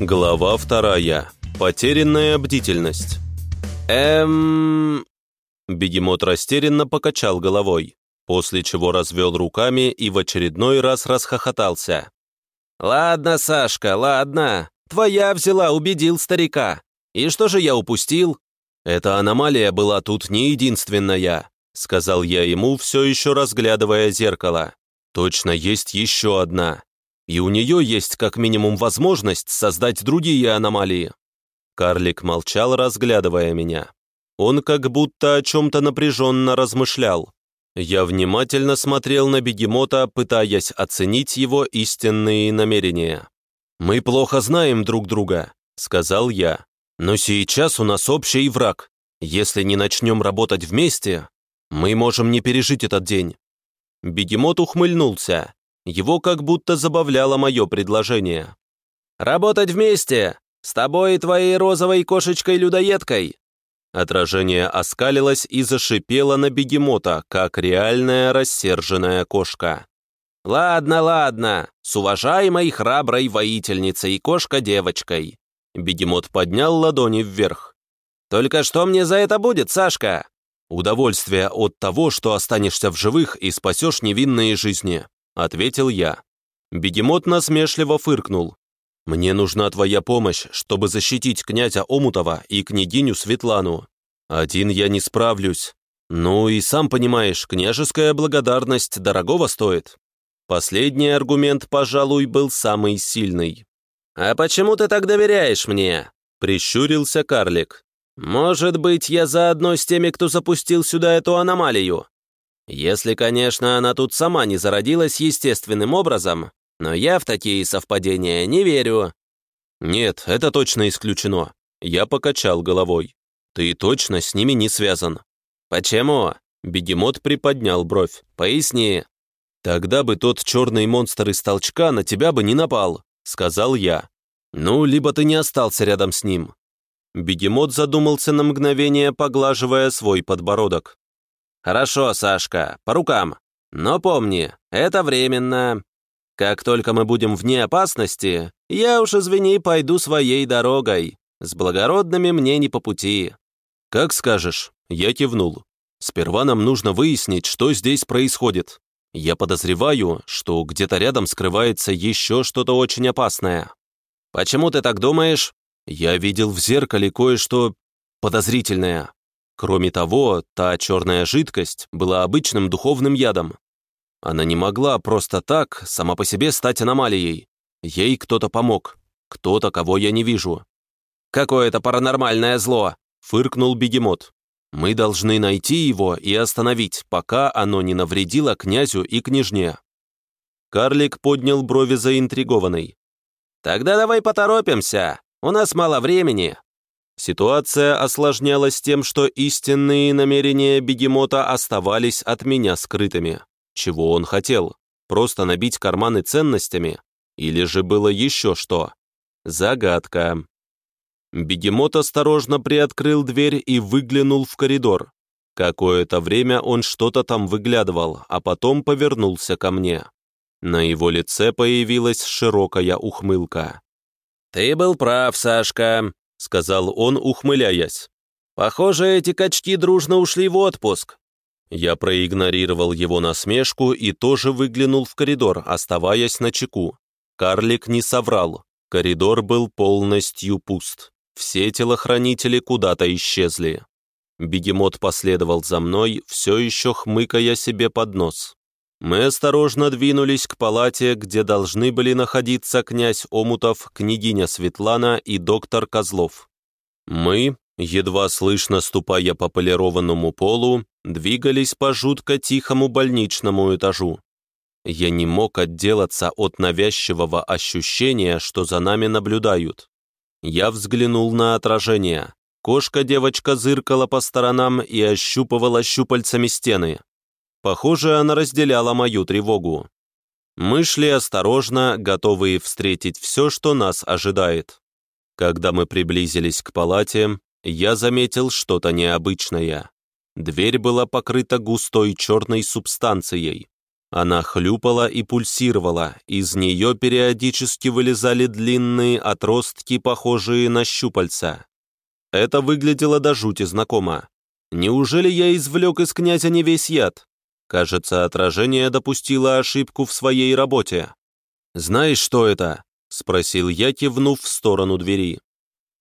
Глава вторая. Потерянная бдительность. Эм... Бегемот растерянно покачал головой, после чего развел руками и в очередной раз расхохотался. «Ладно, Сашка, ладно. Твоя взяла, убедил старика. И что же я упустил?» «Эта аномалия была тут не единственная», сказал я ему, все еще разглядывая зеркало. «Точно есть еще одна и у нее есть как минимум возможность создать другие аномалии». Карлик молчал, разглядывая меня. Он как будто о чем-то напряженно размышлял. Я внимательно смотрел на бегемота, пытаясь оценить его истинные намерения. «Мы плохо знаем друг друга», — сказал я. «Но сейчас у нас общий враг. Если не начнем работать вместе, мы можем не пережить этот день». Бегемот ухмыльнулся. Его как будто забавляло мое предложение. «Работать вместе! С тобой и твоей розовой кошечкой-людоедкой!» Отражение оскалилось и зашипело на бегемота, как реальная рассерженная кошка. «Ладно, ладно, с уважаемой храброй воительницей и кошка-девочкой!» Бегемот поднял ладони вверх. «Только что мне за это будет, Сашка?» «Удовольствие от того, что останешься в живых и спасешь невинные жизни», ответил я. Бегемот насмешливо фыркнул. «Мне нужна твоя помощь, чтобы защитить князя Омутова и княгиню Светлану. Один я не справлюсь. Ну и сам понимаешь, княжеская благодарность дорогого стоит». Последний аргумент, пожалуй, был самый сильный. «А почему ты так доверяешь мне?» — прищурился карлик. «Может быть, я заодно с теми, кто запустил сюда эту аномалию? Если, конечно, она тут сама не зародилась естественным образом, но я в такие совпадения не верю». «Нет, это точно исключено». Я покачал головой. «Ты точно с ними не связан». «Почему?» Бегемот приподнял бровь. «Поясни». «Тогда бы тот черный монстр из толчка на тебя бы не напал», — сказал я. «Ну, либо ты не остался рядом с ним». Бегемот задумался на мгновение, поглаживая свой подбородок. «Хорошо, Сашка, по рукам. Но помни, это временно. Как только мы будем вне опасности, я уж, извини, пойду своей дорогой. С благородными мне не по пути». «Как скажешь», — я кивнул. «Сперва нам нужно выяснить, что здесь происходит. Я подозреваю, что где-то рядом скрывается еще что-то очень опасное». «Почему ты так думаешь?» «Я видел в зеркале кое-что подозрительное». Кроме того, та черная жидкость была обычным духовным ядом. Она не могла просто так сама по себе стать аномалией. Ей кто-то помог, кто-то, кого я не вижу. «Какое-то паранормальное зло!» — фыркнул бегемот. «Мы должны найти его и остановить, пока оно не навредило князю и княжне». Карлик поднял брови заинтригованный. «Тогда давай поторопимся, у нас мало времени». Ситуация осложнялась тем, что истинные намерения бегемота оставались от меня скрытыми. Чего он хотел? Просто набить карманы ценностями? Или же было еще что? Загадка. Бегемот осторожно приоткрыл дверь и выглянул в коридор. Какое-то время он что-то там выглядывал, а потом повернулся ко мне. На его лице появилась широкая ухмылка. «Ты был прав, Сашка. — сказал он, ухмыляясь. «Похоже, эти качки дружно ушли в отпуск». Я проигнорировал его насмешку и тоже выглянул в коридор, оставаясь на чеку. Карлик не соврал. Коридор был полностью пуст. Все телохранители куда-то исчезли. Бегемот последовал за мной, все еще хмыкая себе под нос. Мы осторожно двинулись к палате, где должны были находиться князь Омутов, княгиня Светлана и доктор Козлов. Мы, едва слышно ступая по полированному полу, двигались по жутко тихому больничному этажу. Я не мог отделаться от навязчивого ощущения, что за нами наблюдают. Я взглянул на отражение. Кошка-девочка зыркала по сторонам и ощупывала щупальцами стены. Похоже, она разделяла мою тревогу. Мы шли осторожно, готовые встретить все, что нас ожидает. Когда мы приблизились к палате, я заметил что-то необычное. Дверь была покрыта густой черной субстанцией. Она хлюпала и пульсировала, из нее периодически вылезали длинные отростки, похожие на щупальца. Это выглядело до жути знакомо. Неужели я извлек из князя не весь яд? Кажется, отражение допустило ошибку в своей работе. «Знаешь, что это?» — спросил я, кивнув в сторону двери.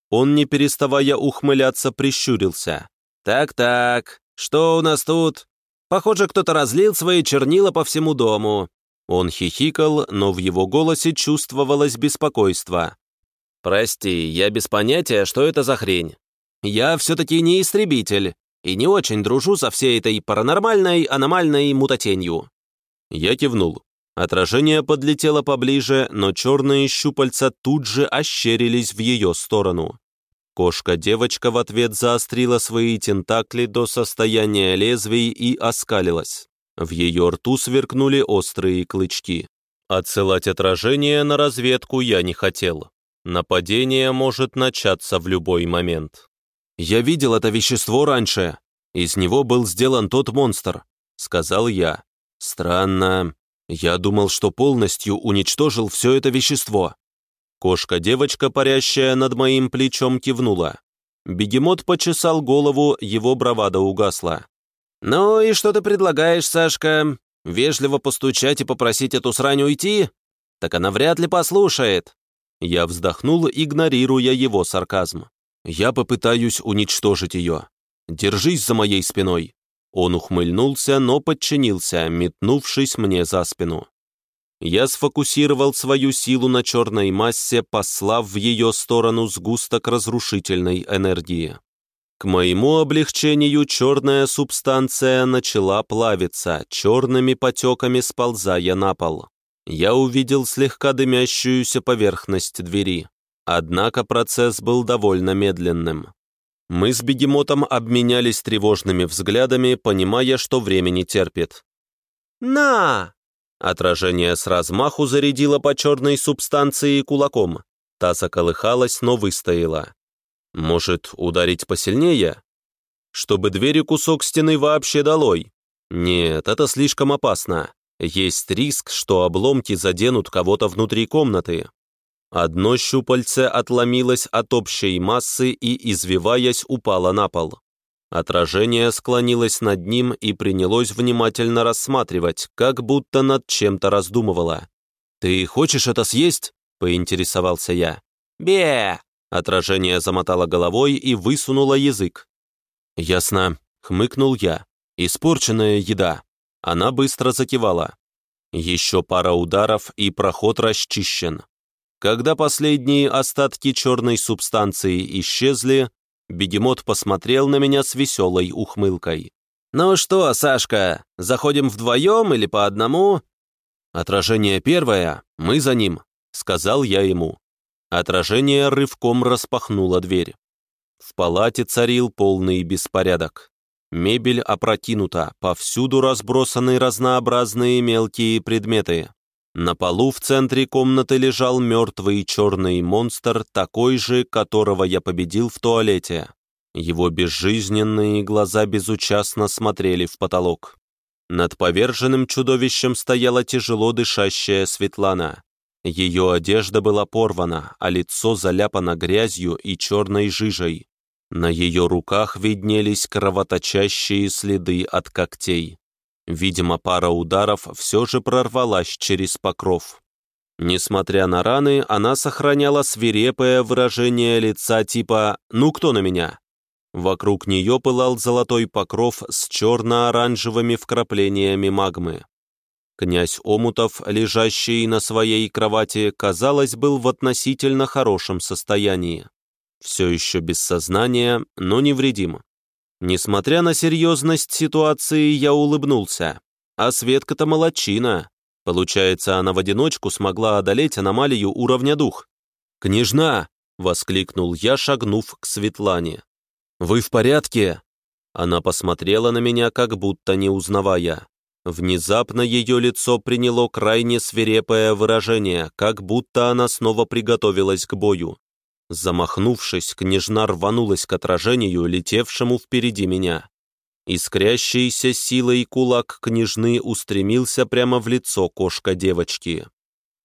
Он, не переставая ухмыляться, прищурился. «Так-так, что у нас тут? Похоже, кто-то разлил свои чернила по всему дому». Он хихикал, но в его голосе чувствовалось беспокойство. «Прости, я без понятия, что это за хрень. Я все-таки не истребитель и не очень дружу со всей этой паранормальной, аномальной мутатенью». Я кивнул. Отражение подлетело поближе, но черные щупальца тут же ощерились в ее сторону. Кошка-девочка в ответ заострила свои тентакли до состояния лезвий и оскалилась. В ее рту сверкнули острые клычки. Отсылать отражение на разведку я не хотел. Нападение может начаться в любой момент. «Я видел это вещество раньше. Из него был сделан тот монстр», — сказал я. «Странно. Я думал, что полностью уничтожил все это вещество». Кошка-девочка, парящая над моим плечом, кивнула. Бегемот почесал голову, его бравада угасла. «Ну и что ты предлагаешь, Сашка? Вежливо постучать и попросить эту срань уйти? Так она вряд ли послушает». Я вздохнул, игнорируя его сарказм. «Я попытаюсь уничтожить ее. Держись за моей спиной». Он ухмыльнулся, но подчинился, метнувшись мне за спину. Я сфокусировал свою силу на черной массе, послав в ее сторону сгусток разрушительной энергии. К моему облегчению черная субстанция начала плавиться, черными потеками сползая на пол. Я увидел слегка дымящуюся поверхность двери. Однако процесс был довольно медленным. Мы с бегемотом обменялись тревожными взглядами, понимая, что времени терпит. «На!» Отражение с размаху зарядило по черной субстанции кулаком. Та заколыхалась, но выстояла. Может, ударить посильнее? Чтобы двери кусок стены вообще долой? Нет, это слишком опасно. Есть риск, что обломки заденут кого-то внутри комнаты. Одно щупальце отломилось от общей массы и, извиваясь, упало на пол. Отражение склонилось над ним и принялось внимательно рассматривать, как будто над чем-то раздумывало. «Ты хочешь это съесть?» — поинтересовался я. «Бе!» — отражение замотало головой и высунуло язык. «Ясно», — хмыкнул я. «Испорченная еда». Она быстро закивала. Еще пара ударов, и проход расчищен. Когда последние остатки черной субстанции исчезли, Бегемот посмотрел на меня с веселой ухмылкой. «Ну что, Сашка, заходим вдвоем или по одному?» «Отражение первое, мы за ним», — сказал я ему. Отражение рывком распахнуло дверь. В палате царил полный беспорядок. Мебель опрокинута, повсюду разбросаны разнообразные мелкие предметы. На полу в центре комнаты лежал мертвый черный монстр, такой же, которого я победил в туалете. Его безжизненные глаза безучастно смотрели в потолок. Над поверженным чудовищем стояла тяжело дышащая Светлана. Ее одежда была порвана, а лицо заляпано грязью и черной жижей. На ее руках виднелись кровоточащие следы от когтей. Видимо, пара ударов все же прорвалась через покров. Несмотря на раны, она сохраняла свирепое выражение лица типа «Ну кто на меня?». Вокруг нее пылал золотой покров с черно-оранжевыми вкраплениями магмы. Князь Омутов, лежащий на своей кровати, казалось, был в относительно хорошем состоянии. Все еще без сознания, но невредим. Несмотря на серьезность ситуации, я улыбнулся. А Светка-то молодчина. Получается, она в одиночку смогла одолеть аномалию уровня дух. «Княжна!» — воскликнул я, шагнув к Светлане. «Вы в порядке?» Она посмотрела на меня, как будто не узнавая. Внезапно ее лицо приняло крайне свирепое выражение, как будто она снова приготовилась к бою. Замахнувшись, княжна рванулась к отражению, летевшему впереди меня. Искрящийся силой кулак княжны устремился прямо в лицо кошка-девочки.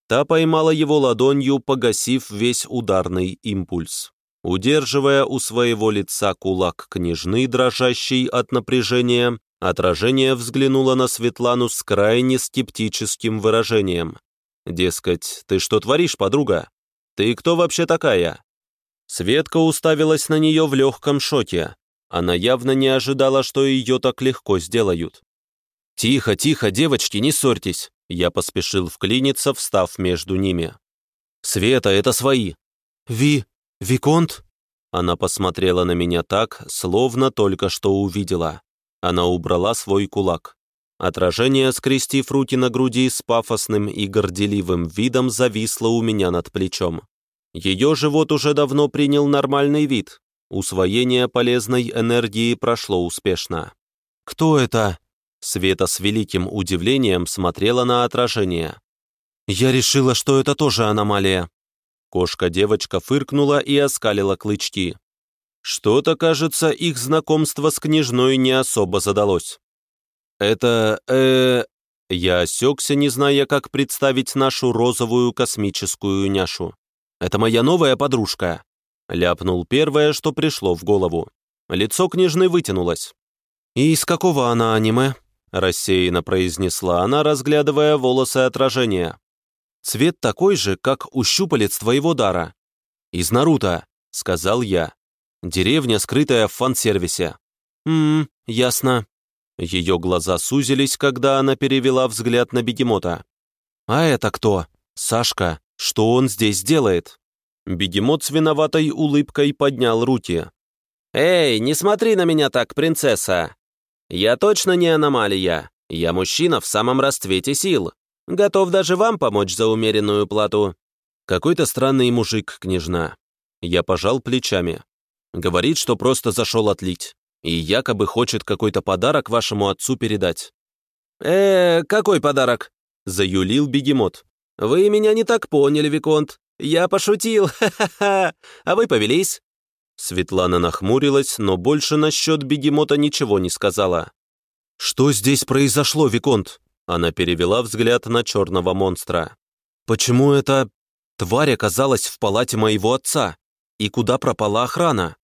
Та поймала его ладонью, погасив весь ударный импульс. Удерживая у своего лица кулак княжны, дрожащий от напряжения, отражение взглянуло на Светлану с крайне скептическим выражением. Дескать, ты что творишь, подруга? Ты кто вообще такая? Светка уставилась на нее в легком шоке. Она явно не ожидала, что ее так легко сделают. «Тихо, тихо, девочки, не ссорьтесь!» Я поспешил вклиниться, встав между ними. «Света, это свои!» «Ви... Виконт?» Она посмотрела на меня так, словно только что увидела. Она убрала свой кулак. Отражение, скрестив руки на груди с пафосным и горделивым видом, зависло у меня над плечом. Ее живот уже давно принял нормальный вид. Усвоение полезной энергии прошло успешно. «Кто это?» Света с великим удивлением смотрела на отражение. «Я решила, что это тоже аномалия». Кошка-девочка фыркнула и оскалила клычки. Что-то, кажется, их знакомство с княжной не особо задалось. «Это... э...» Я осекся, не зная, как представить нашу розовую космическую няшу. «Это моя новая подружка», — ляпнул первое, что пришло в голову. Лицо княжны вытянулось. «И из какого она аниме?» — рассеянно произнесла она, разглядывая волосы отражения. «Цвет такой же, как у щупалец твоего дара». «Из Наруто», — сказал я. «Деревня, скрытая в фан-сервисе». «Ммм, ясно», ее глаза сузились, когда она перевела взгляд на бегемота. «А это кто? Сашка, что он здесь делает?» Бегемот с виноватой улыбкой поднял руки. «Эй, не смотри на меня так, принцесса! Я точно не аномалия. Я мужчина в самом расцвете сил. Готов даже вам помочь за умеренную плату». Какой-то странный мужик, княжна. Я пожал плечами. Говорит, что просто зашел отлить и якобы хочет какой-то подарок вашему отцу передать». «Э, какой подарок?» — заюлил бегемот. «Вы меня не так поняли, Виконт. Я пошутил, ха-ха-ха. А вы повелись?» Светлана нахмурилась, но больше насчет бегемота ничего не сказала. «Что здесь произошло, Виконт?» Она перевела взгляд на черного монстра. «Почему эта тварь оказалась в палате моего отца? И куда пропала охрана?»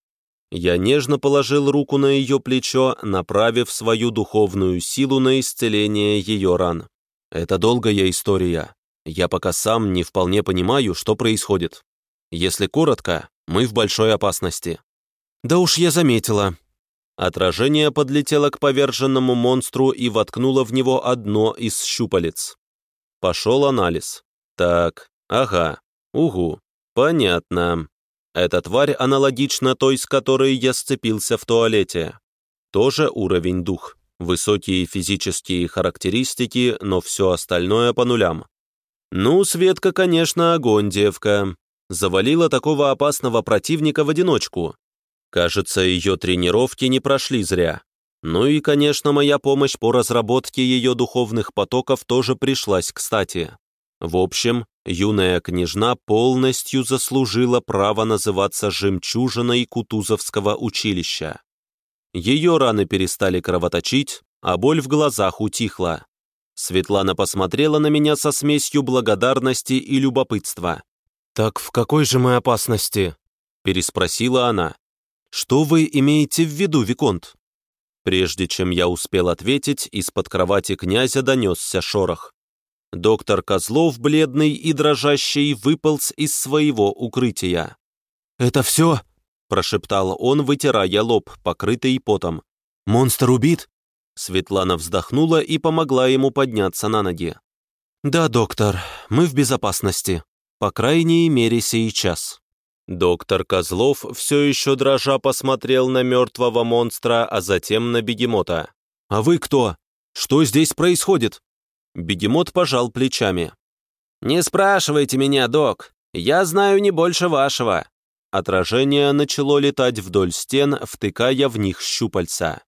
Я нежно положил руку на ее плечо, направив свою духовную силу на исцеление ее ран. Это долгая история. Я пока сам не вполне понимаю, что происходит. Если коротко, мы в большой опасности. Да уж я заметила. Отражение подлетело к поверженному монстру и воткнуло в него одно из щупалец. Пошел анализ. Так, ага, угу, понятно. Эта тварь аналогична той, с которой я сцепился в туалете. Тоже уровень дух. Высокие физические характеристики, но все остальное по нулям. Ну, Светка, конечно, огонь, девка. Завалила такого опасного противника в одиночку. Кажется, ее тренировки не прошли зря. Ну и, конечно, моя помощь по разработке ее духовных потоков тоже пришлась кстати. В общем, юная княжна полностью заслужила право называться жемчужиной Кутузовского училища. Ее раны перестали кровоточить, а боль в глазах утихла. Светлана посмотрела на меня со смесью благодарности и любопытства. «Так в какой же мы опасности?» – переспросила она. «Что вы имеете в виду, Виконт?» Прежде чем я успел ответить, из-под кровати князя донесся шорох. Доктор Козлов, бледный и дрожащий, выполз из своего укрытия. «Это все?» – прошептал он, вытирая лоб, покрытый потом. «Монстр убит?» Светлана вздохнула и помогла ему подняться на ноги. «Да, доктор, мы в безопасности. По крайней мере, сейчас». Доктор Козлов все еще дрожа посмотрел на мертвого монстра, а затем на бегемота. «А вы кто? Что здесь происходит?» Бегемот пожал плечами. «Не спрашивайте меня, док. Я знаю не больше вашего». Отражение начало летать вдоль стен, втыкая в них щупальца.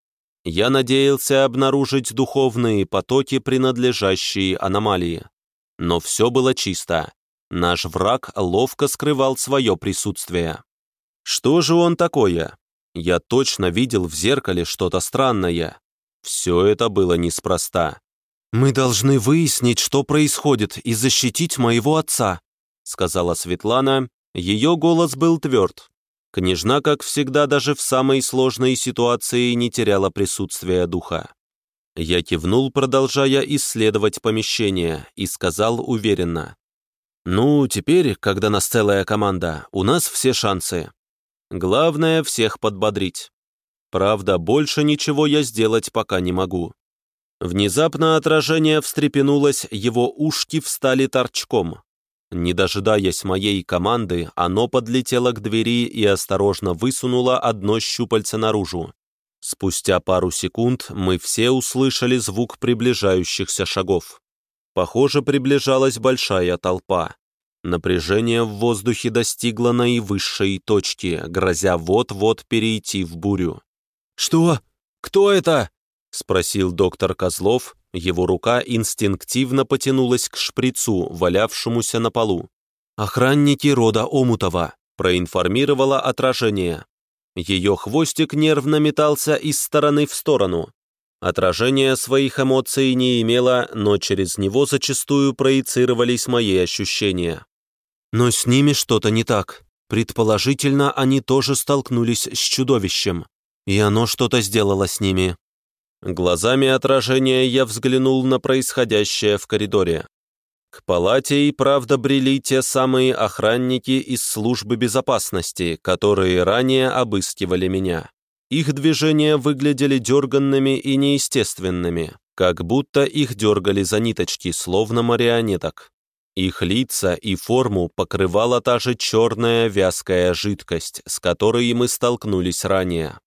Я надеялся обнаружить духовные потоки, принадлежащие аномалии. Но все было чисто. Наш враг ловко скрывал свое присутствие. Что же он такое? Я точно видел в зеркале что-то странное. Все это было неспроста. «Мы должны выяснить, что происходит, и защитить моего отца», сказала Светлана. Ее голос был тверд. Княжна, как всегда, даже в самой сложной ситуации не теряла присутствия духа. Я кивнул, продолжая исследовать помещение, и сказал уверенно. «Ну, теперь, когда нас целая команда, у нас все шансы. Главное — всех подбодрить. Правда, больше ничего я сделать пока не могу». Внезапно отражение встрепенулось, его ушки встали торчком. Не дожидаясь моей команды, оно подлетело к двери и осторожно высунуло одно щупальце наружу. Спустя пару секунд мы все услышали звук приближающихся шагов. Похоже, приближалась большая толпа. Напряжение в воздухе достигло наивысшей точки, грозя вот-вот перейти в бурю. «Что? Кто это?» — спросил доктор Козлов. Его рука инстинктивно потянулась к шприцу, валявшемуся на полу. «Охранники рода Омутова», — проинформировало отражение. Ее хвостик нервно метался из стороны в сторону. Отражение своих эмоций не имело, но через него зачастую проецировались мои ощущения. Но с ними что-то не так. Предположительно, они тоже столкнулись с чудовищем, и оно что-то сделало с ними. Глазами отражения я взглянул на происходящее в коридоре. К палате и правда брели те самые охранники из службы безопасности, которые ранее обыскивали меня. Их движения выглядели дерганными и неестественными, как будто их дергали за ниточки, словно марионеток. Их лица и форму покрывала та же черная вязкая жидкость, с которой мы столкнулись ранее.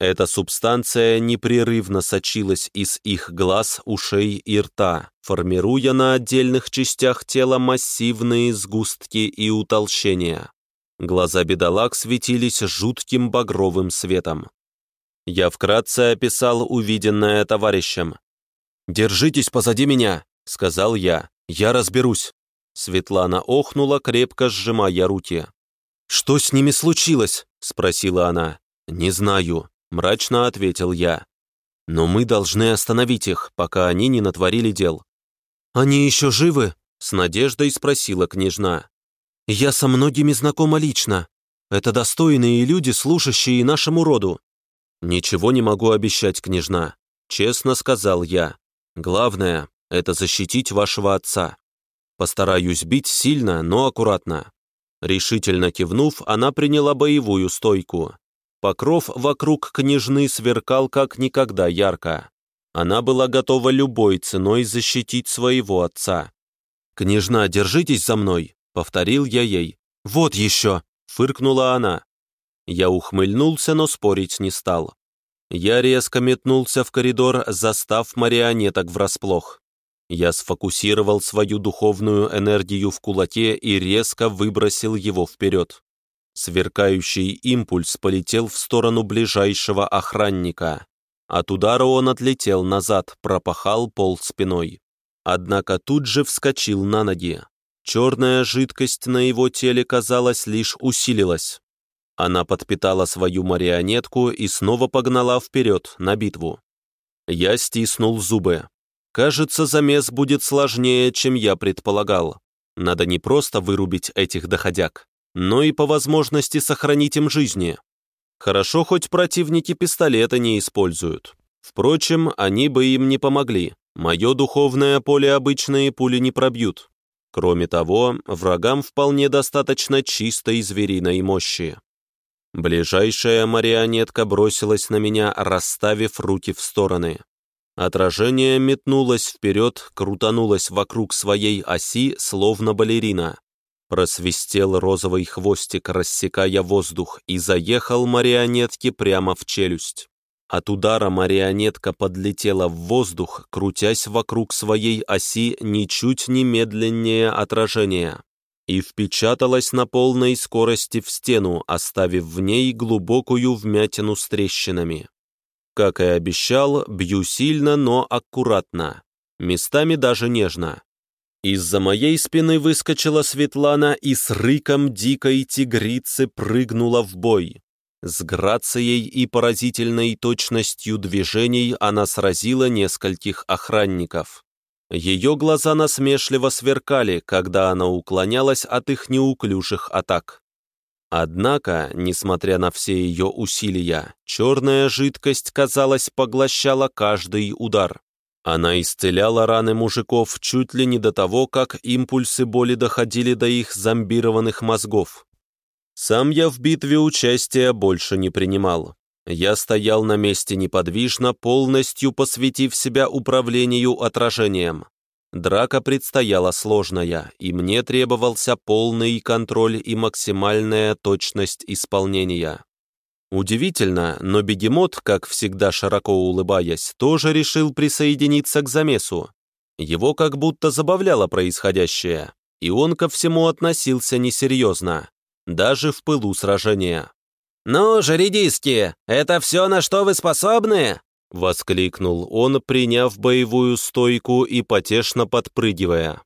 Эта субстанция непрерывно сочилась из их глаз, ушей и рта, формируя на отдельных частях тела массивные сгустки и утолщения. Глаза бедолаг светились жутким багровым светом. Я вкратце описал увиденное товарищем. «Держитесь позади меня», — сказал я. «Я разберусь». Светлана охнула, крепко сжимая руки. «Что с ними случилось?» — спросила она. «Не знаю», — мрачно ответил я. «Но мы должны остановить их, пока они не натворили дел». «Они еще живы?» — с надеждой спросила княжна. «Я со многими знакома лично. Это достойные люди, служащие нашему роду. «Ничего не могу обещать, княжна», — честно сказал я. «Главное — это защитить вашего отца. Постараюсь бить сильно, но аккуратно». Решительно кивнув, она приняла боевую стойку. Покров вокруг княжны сверкал как никогда ярко. Она была готова любой ценой защитить своего отца. «Княжна, держитесь за мной», — повторил я ей. «Вот еще», — фыркнула она. Я ухмыльнулся, но спорить не стал. Я резко метнулся в коридор, застав марионеток врасплох. Я сфокусировал свою духовную энергию в кулаке и резко выбросил его вперед. Сверкающий импульс полетел в сторону ближайшего охранника. От удара он отлетел назад, пропахал пол спиной. Однако тут же вскочил на ноги. Черная жидкость на его теле, казалось, лишь усилилась. Она подпитала свою марионетку и снова погнала вперед, на битву. Я стиснул зубы. Кажется, замес будет сложнее, чем я предполагал. Надо не просто вырубить этих доходяг, но и по возможности сохранить им жизни. Хорошо, хоть противники пистолета не используют. Впрочем, они бы им не помогли. Мое духовное поле обычные пули не пробьют. Кроме того, врагам вполне достаточно чистой звериной мощи. Ближайшая марионетка бросилась на меня, расставив руки в стороны. Отражение метнулось вперед, крутанулось вокруг своей оси, словно балерина. Просвистел розовый хвостик, рассекая воздух, и заехал марионетке прямо в челюсть. От удара марионетка подлетела в воздух, крутясь вокруг своей оси ничуть не медленнее отражения и впечаталась на полной скорости в стену, оставив в ней глубокую вмятину с трещинами. Как и обещал, бью сильно, но аккуратно, местами даже нежно. Из-за моей спины выскочила Светлана и с рыком дикой тигрицы прыгнула в бой. С грацией и поразительной точностью движений она сразила нескольких охранников. Ее глаза насмешливо сверкали, когда она уклонялась от их неуклюжих атак. Однако, несмотря на все ее усилия, черная жидкость, казалось, поглощала каждый удар. Она исцеляла раны мужиков чуть ли не до того, как импульсы боли доходили до их зомбированных мозгов. Сам я в битве участия больше не принимал. Я стоял на месте неподвижно, полностью посвятив себя управлению отражением. Драка предстояла сложная, и мне требовался полный контроль и максимальная точность исполнения. Удивительно, но бегемот, как всегда широко улыбаясь, тоже решил присоединиться к замесу. Его как будто забавляло происходящее, и он ко всему относился несерьезно даже в пылу сражения. «Ну же, редиски, это все, на что вы способны?» — воскликнул он, приняв боевую стойку и потешно подпрыгивая.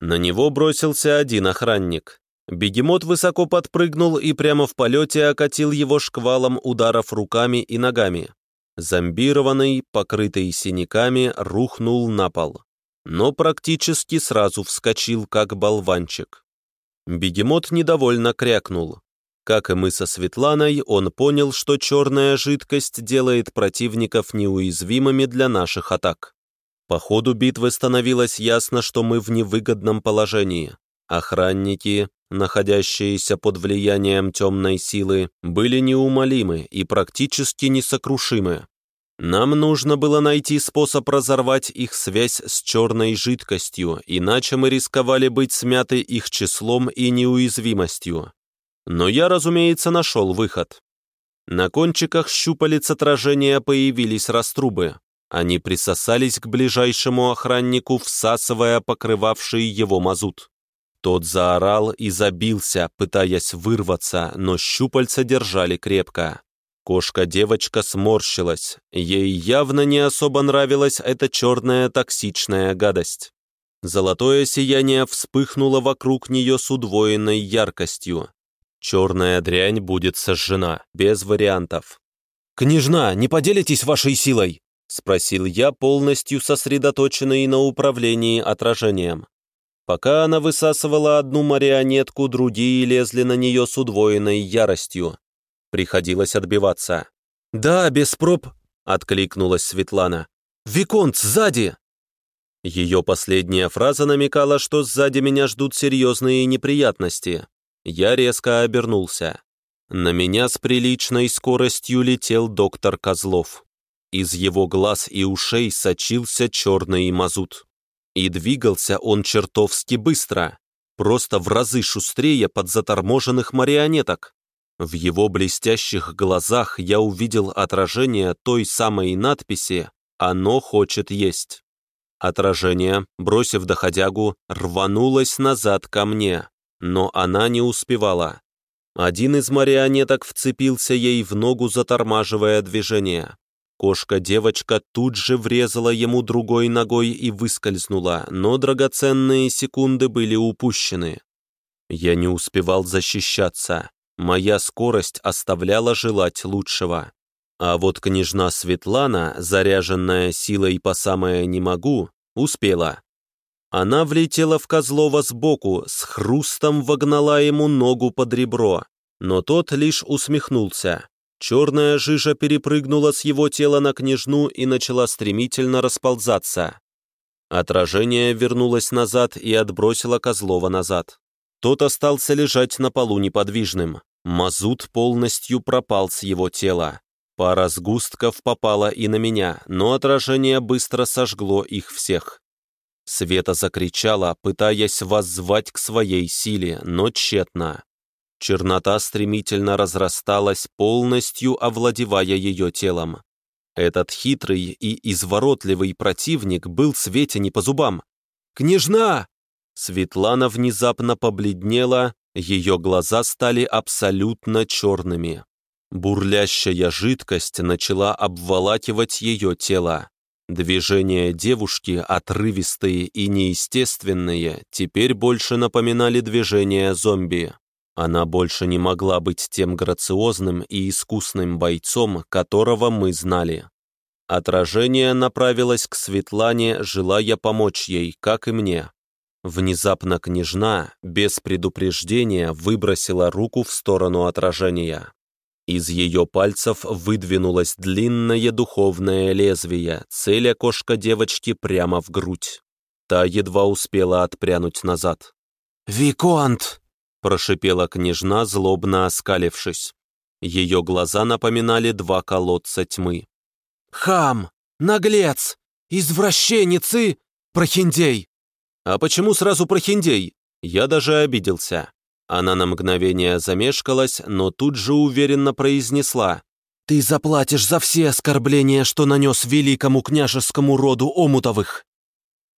На него бросился один охранник. Бегемот высоко подпрыгнул и прямо в полете окатил его шквалом ударов руками и ногами. Зомбированный, покрытый синяками, рухнул на пол. Но практически сразу вскочил, как болванчик. Бегемот недовольно крякнул. Как и мы со Светланой, он понял, что черная жидкость делает противников неуязвимыми для наших атак. По ходу битвы становилось ясно, что мы в невыгодном положении. Охранники, находящиеся под влиянием темной силы, были неумолимы и практически несокрушимы. Нам нужно было найти способ разорвать их связь с черной жидкостью, иначе мы рисковали быть смяты их числом и неуязвимостью. Но я, разумеется, нашел выход. На кончиках щупалец отражения появились раструбы. Они присосались к ближайшему охраннику, всасывая покрывавший его мазут. Тот заорал и забился, пытаясь вырваться, но щупальца держали крепко. Кошка-девочка сморщилась. Ей явно не особо нравилась эта черная токсичная гадость. Золотое сияние вспыхнуло вокруг нее с удвоенной яркостью. Черная дрянь будет сожжена, без вариантов. «Княжна, не поделитесь вашей силой?» — спросил я, полностью сосредоточенный на управлении отражением. Пока она высасывала одну марионетку, другие лезли на нее с удвоенной яростью. Приходилось отбиваться. «Да, без проб», — откликнулась Светлана. «Виконт, сзади!» Ее последняя фраза намекала, что сзади меня ждут серьезные неприятности. Я резко обернулся. На меня с приличной скоростью летел доктор Козлов. Из его глаз и ушей сочился черный мазут. И двигался он чертовски быстро, просто в разы шустрее подзаторможенных марионеток. В его блестящих глазах я увидел отражение той самой надписи «Оно хочет есть». Отражение, бросив доходягу, рванулось назад ко мне, но она не успевала. Один из марионеток вцепился ей в ногу, затормаживая движение. Кошка-девочка тут же врезала ему другой ногой и выскользнула, но драгоценные секунды были упущены. Я не успевал защищаться. Моя скорость оставляла желать лучшего. А вот княжна Светлана, заряженная силой по самое «не могу», успела. Она влетела в Козлова сбоку, с хрустом вогнала ему ногу под ребро, но тот лишь усмехнулся. Черная жижа перепрыгнула с его тела на княжну и начала стремительно расползаться. Отражение вернулось назад и отбросило Козлова назад. Тот остался лежать на полу неподвижным. Мазут полностью пропал с его тела. Пара сгустков попала и на меня, но отражение быстро сожгло их всех. Света закричала, пытаясь воззвать к своей силе, но тщетно. Чернота стремительно разрасталась, полностью овладевая ее телом. Этот хитрый и изворотливый противник был Свете не по зубам. «Княжна!» Светлана внезапно побледнела, ее глаза стали абсолютно черными. Бурлящая жидкость начала обволакивать ее тело. Движения девушки, отрывистые и неестественные, теперь больше напоминали движения зомби. Она больше не могла быть тем грациозным и искусным бойцом, которого мы знали. Отражение направилось к Светлане, желая помочь ей, как и мне. Внезапно княжна, без предупреждения, выбросила руку в сторону отражения. Из ее пальцев выдвинулось длинное духовное лезвие, целя кошка девочки прямо в грудь. Та едва успела отпрянуть назад. «Виконт!» – прошипела княжна, злобно оскалившись. Ее глаза напоминали два колодца тьмы. «Хам! Наглец! Извращенец и... Прохиндей!» «А почему сразу прохиндей?» Я даже обиделся. Она на мгновение замешкалась, но тут же уверенно произнесла. «Ты заплатишь за все оскорбления, что нанес великому княжескому роду Омутовых!»